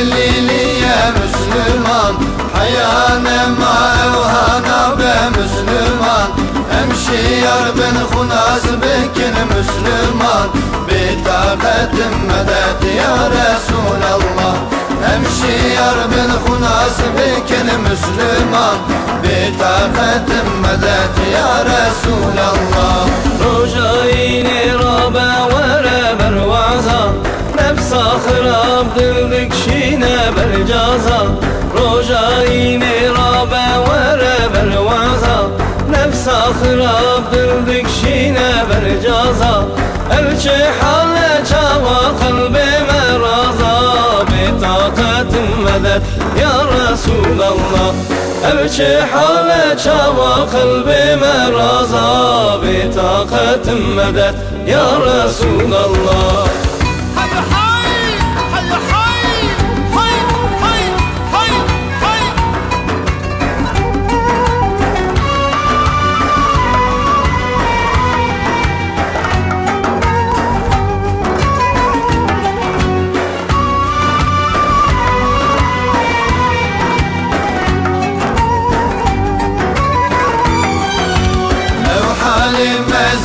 kendini ye Müslüman Hayane ma evhana be Müslüman. Emşiyar bin hunas bikin Müslüman. Bitaretim medet ya Resulallah. Emşiyar bin hunas bikin Müslüman. Bitaretim medet ya Resulallah. Rojayini rabe ve reber vaza Nefsa خراب وزا روجاي نراب ورب الوزا نفس خراب دردك شينا برجازا. الشي حالة شاوى قلبي مرازا. بطاقة مدد يا رسول الله. الشي حالة شاوى قلبي مرازا. بطاقة مدد يا رسول الله.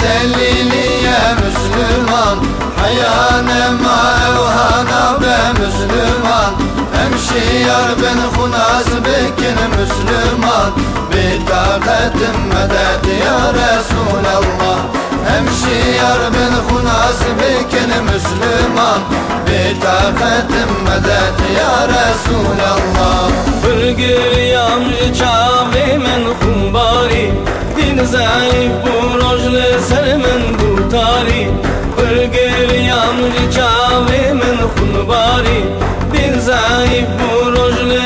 Ezelili ya Müslüman Hayane ma evhana be Müslüman. Hemşiyar ben hunaz bekin Müslüman. Bitakatim medet ya Resulallah. Hemşiyar ben hunaz bekin Müslüman. Bitakatim medet ya Resulallah. Fırgır yamcı çavi men kumbari. Din zayıf rica min khunbari din zaif bu rojle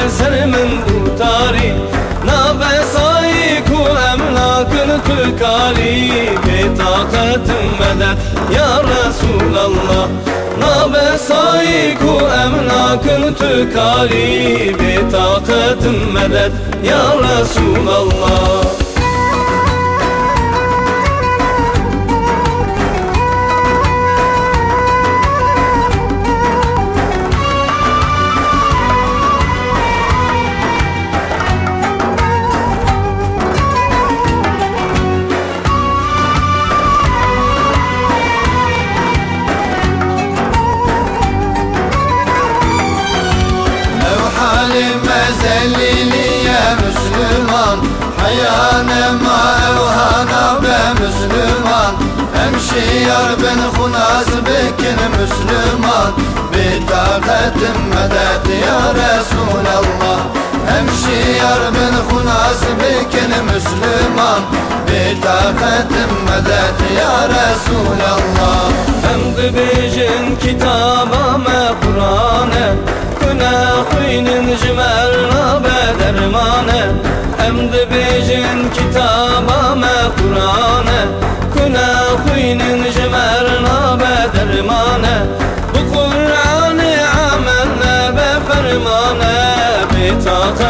na besai emlakın tükari betaqatim medet ya Resulallah. Na besai ku emlakın tükari betaqatim medet ya Resulallah. Hayyan emma evhana be Müslüman. Hemşiyar ben hunas bekin Müslüman. Bitaqetim medet ya Resulallah. Hemşiyar ben hunas bekin Müslüman. Bitaqetim medet ya Resulallah. Hem Hemd bijin kitabame Kur'an'e. Günahının cümerna be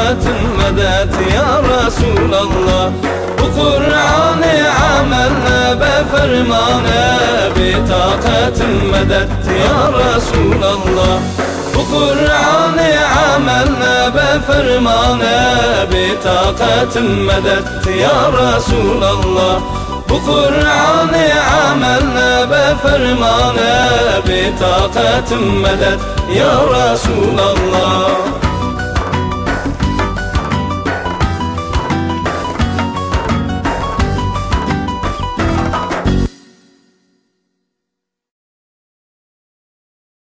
Bitakatin medet ya Resulallah. Bu Kur'an'ı ameline be fermane. Bitakatin medet ya Resulallah. Bu Kur'an'ı ameline be fermane. Bitakatin medet ya Resulallah. Bu Kur'an'ı ameline be fermane. Bitakatin medet ya Resulallah